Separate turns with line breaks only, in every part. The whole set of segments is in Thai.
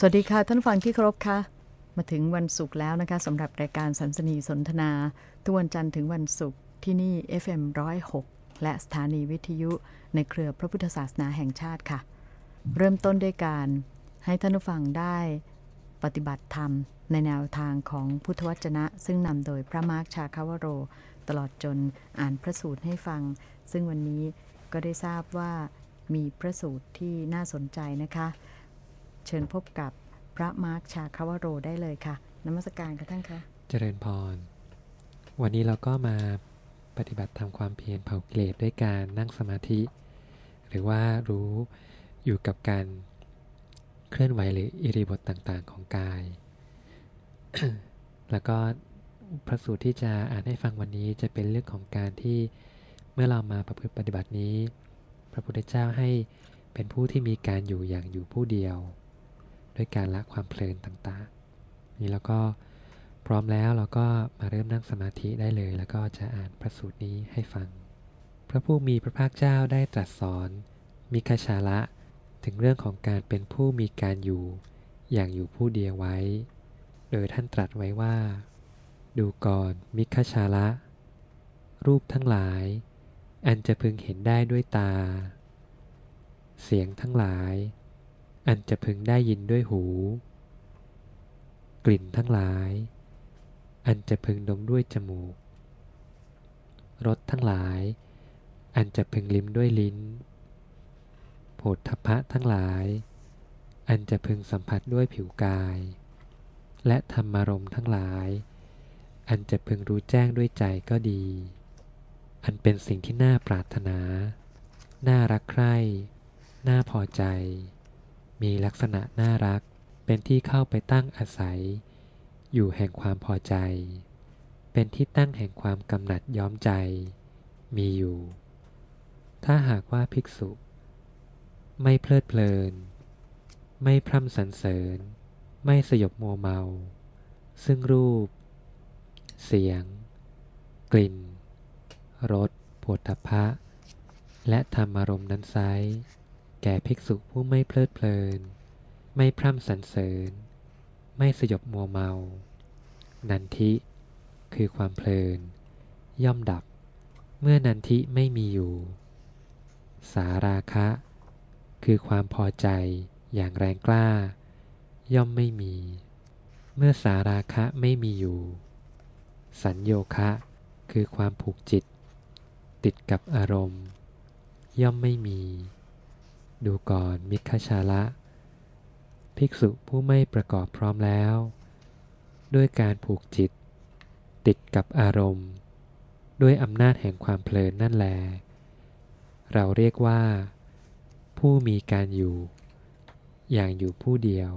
สวัสดีค่ะ ท่านฟังที่เคารพค่ะ มาถึงวันศุกร์แล้วนะคะสำหรับรายการสันสนีสนทนา ทุกวันจันทร์ถึงวันศุกร์ที่นี่ FM 106และสถานีวิทยุในเครือพระพุทธศาสนาแห่งชาติค่ะ เริ่มต้นด้วยการให้ท่านผู้ฟังได้ปฏิบัติธรรมในแนวทางของพุทธวจนะ ซึ่งนำโดยพระมาร์คชาคาวโร ตลอดจนอ่านพระสูตรให้ฟัง ซึ่งวันนี้ก็ได้ทราบว่ามีพระสูตรที่น่าสนใจนะคะ เชิญพบกับพระมาร์คชาคาวโรได้เลยค่ะนมัสการค่ะท่านคะ
เจริญพร วันนี้เราก็มาปฏิบัติทำความเพียรเผากิเลสด้วยการนั่งสมาธิ หรือว่ารู้อยู่กับการเคลื่อนไหวหรืออิริบทต่างๆ ของกาย แล้วก็พระสูตรที่จะอ่านให้ฟังวันนี้จะเป็นเรื่องของการที่เมื่อเรามาประพฤติปฏิบัตินี้ พระพุทธเจ้าให้เป็นผู้ที่มีการอยู่อย่างอยู่ผู้เดียว ด้วยการละความเพลินต่างๆ นี่แล้วก็พร้อมแล้วเราก็มาเริ่มนั่งสมาธิได้เลย แล้วก็จะอ่านพระสูตรนี้ให้ฟัง พระผู้มีพระภาคเจ้าได้ตรัสสอนมิคชาละถึงเรื่องของการเป็นผู้มีการอยู่อย่างอยู่ผู้เดียวไว้ โดยท่านตรัสไว้ว่า ดูก่อนมิคชาละ รูปทั้งหลาย อันจะพึงเห็นได้ด้วยตา เสียงทั้งหลาย อันจะพึงได้ยินด้วยหู กลิ่นทั้งหลาย อันจะพึงดมด้วยจมูก รสทั้งหลาย อันจะพึงลิ้มด้วยลิ้นโผฏฐพพะทั้งหลาย อันจะพึงสัมผัสด้วยผิวกาย และธรรมารมณ์ทั้งหลาย อันจะพึงรู้แจ้งด้วยใจก็ดี อันเป็นสิ่งที่น่าปรารถนา น่ารักใคร่ น่าพอใจ มีลักษณะน่ารัก เป็นที่เข้าไปตั้งอาศัย อยู่แห่งความพอใจ เป็นที่ตั้งแห่งความกำหนัดย้อมใจ มีอยู่ ถ้าหากว่าภิกษุ ไม่เพลิดเพลิน ไม่พร่ำสรรเสริญ ไม่สยบมัวเมา ซึ่งรูป เสียง กลิ่น รสผฏฐัพะ และธรรมารมณ์นั้นไซ แก่ภิกษุผู้ไม่เพลิดเพลิน ไม่พร่ำสรรเสริญ ไม่สยบมัวเมา นันทิ คือความเพลิน ย่อมดับ เมื่อนันทิไม่มีอยู่ สาราคะ คือความพอใจอย่างแรงกล้า ย่อมไม่มี เมื่อสาราคะไม่มีอยู่ สัญโยคะ คือความผูกจิต ติดกับอารมณ์ ย่อมไม่มี ดูก่อนมิคชาละ ภิกษุผู้ไม่ประกอบพร้อมแล้ว ด้วยการผูกจิต ติดกับอารมณ์ ด้วยอำนาจแห่งความเพลินนั่นแล เราเรียกว่า ผู้มีการอยู่ อย่างอยู่ผู้เดียว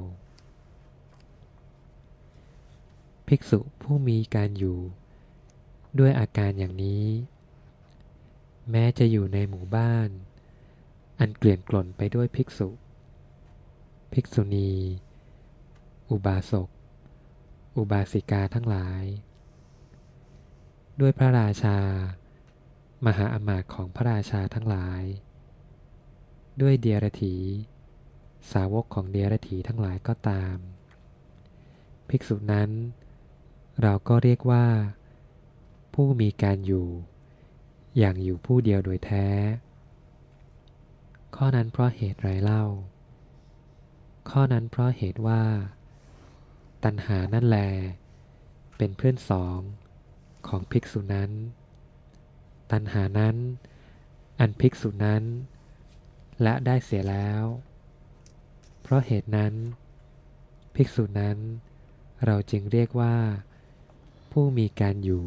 ภิกษุผู้มีการอยู่ ด้วยอาการอย่างนี้ แม้จะอยู่ในหมู่บ้าน อันเกลื่อนกล่นไปด้วยภิกษุ ภิกษุณี อุบาสก อุบาสิกาทั้งหลาย ด้วยพระราชา มหาอมาตย์ของพระราชาทั้งหลาย ด้วยเดียรถี สาวกของเดียรถีทั้งหลายก็ตาม ภิกษุนั้น เราก็เรียกว่า ผู้มีการอยู่ อย่างอยู่ผู้เดียวโดยแท้ ข้อนั้นเพราะเหตุไรเล่า ข้อนั้นเพราะเหตุว่า ตัณหานั่นแล เป็นเพื่อนสองของภิกษุนั้น ตัณหานั้น อันภิกษุนั้นละได้เสียแล้ว เพราะเหตุนั้น ภิกษุนั้น เราจึงเรียกว่า ผู้มีการอยู่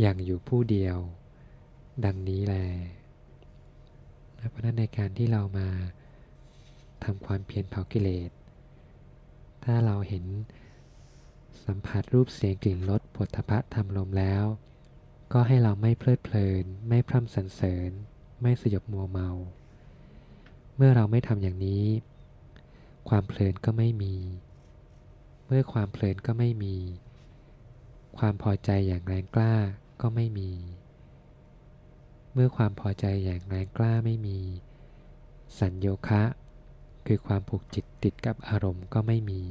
อย่างอยู่ผู้เดียว ดังนี้แล เพราะนั้นในการที่เรามาทำความเพียรเผากิเลส ถ้าเราเห็นสัมผัสรูปเสียงกลิ่นรสผลทพะธรรมลมแล้ว ก็ให้เราไม่เพลิดเพลิน ไม่พร่ำสรรเสริญ ไม่สยบมัวเมา เมื่อเราไม่ทำอย่างนี้ ความเพลินก็ไม่มี เมื่อความเพลินก็ไม่มี ความพอใจอย่างแรงกล้าก็ไม่มี เมื่อความพอใจอย่างแรงกล้าไม่มี สัญโยคะ คือความผูกจิตติดกับอารมณ์ก็ไม่มี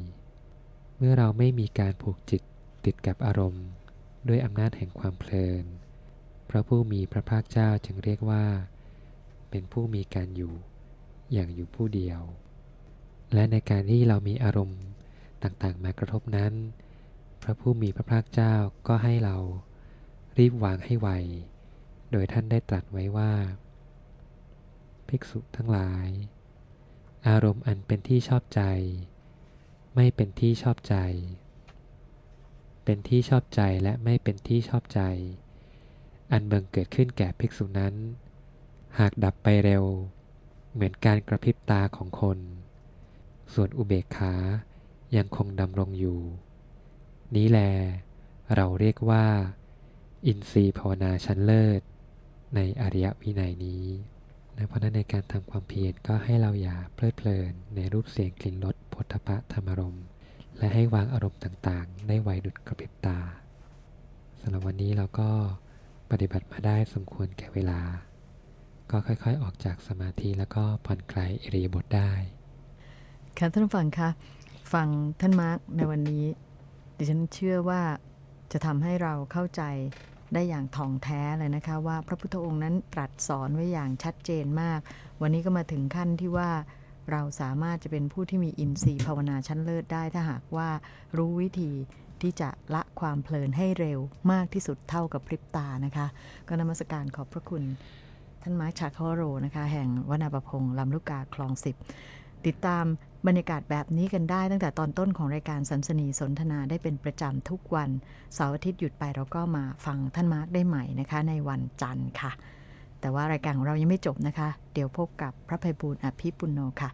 เมื่อเราไม่มีการผูกจิตติดกับอารมณ์ ด้วยอำนาจแห่งความเพลิน พระผู้มีพระภาคเจ้าจึงเรียกว่า เป็นผู้มีการอยู่อย่างอยู่ผู้เดียว และในการที่เรามีอารมณ์ต่างๆ มากระทบนั้น พระผู้มีพระภาคเจ้าก็ให้เรารีบวางให้ไว โดยท่านได้ตรัสไว้ว่า ภิกษุทั้งหลาย อารมณ์อันเป็นที่ชอบใจ ไม่เป็นที่ชอบใจ เป็นที่ชอบใจและไม่เป็นที่ชอบใจ อันเบิงเกิดขึ้นแก่ภิกษุนั้น หากดับไปเร็ว เหมือนการกระพริบตาของคน ส่วนอุเบกขายังคงดำรงอยู่ นี้แล เราเรียกว่า อินทรีย์ภาวนาชั้นเลิศ ในอริยวินัยนี้นะเพราะนั้นในการทำความเพียรก็ให้เราอย่าเพลิดเพลินในรูปเสียงกลิ่นรสพุทธะธรรมรม และให้วางอารมณ์ต่างๆ ได้ไวดุดกระพริบตาสำหรับวันนี้เราก็ปฏิบัติมาได้สมควรแก่เวลา ก็ค่อยๆออกจากสมาธิแล้วก็ผ่อนคลายอิริยาบถได้
ค่ะท่านฟังคะฟังท่านมาร์กในวันนี้ ดิฉันเชื่อว่าจะทำให้เราเข้าใจ ได้อย่างท่องแท้เลยนะคะ ว่าพระพุทธองค์นั้นตรัสสอนไว้อย่างชัดเจนมาก วันนี้ก็มาถึงขั้นที่ว่าเราสามารถจะเป็นผู้ที่มีอินทรีย์ภาวนาชั้นเลิศได้ถ้าหากว่ารู้วิธีที่จะละความเพลินให้เร็วมากที่สุดเท่ากับพริบตานะคะ ก็นมัสการขอบพระคุณ ท่านมาร์คชาคโรนะคะ แห่งวัดนาป่าพงลำลูกกาคลองสิบติดตาม บรรยากาศแบบนี้กันได้ตั้งแต่ตอนต้นของรายการศันสนีย์สนทนาได้เป็นประจำทุกวันเสาร์อาทิตย์หยุดไปเราก็มาฟังท่านมาร์กได้ใหม่นะคะ ในวันจันทร์ค่ะ แต่ว่ารายการของเรายังไม่จบนะคะ เดี๋ยวพบกับพระไพบูลย์อภิปุณโณค่ะ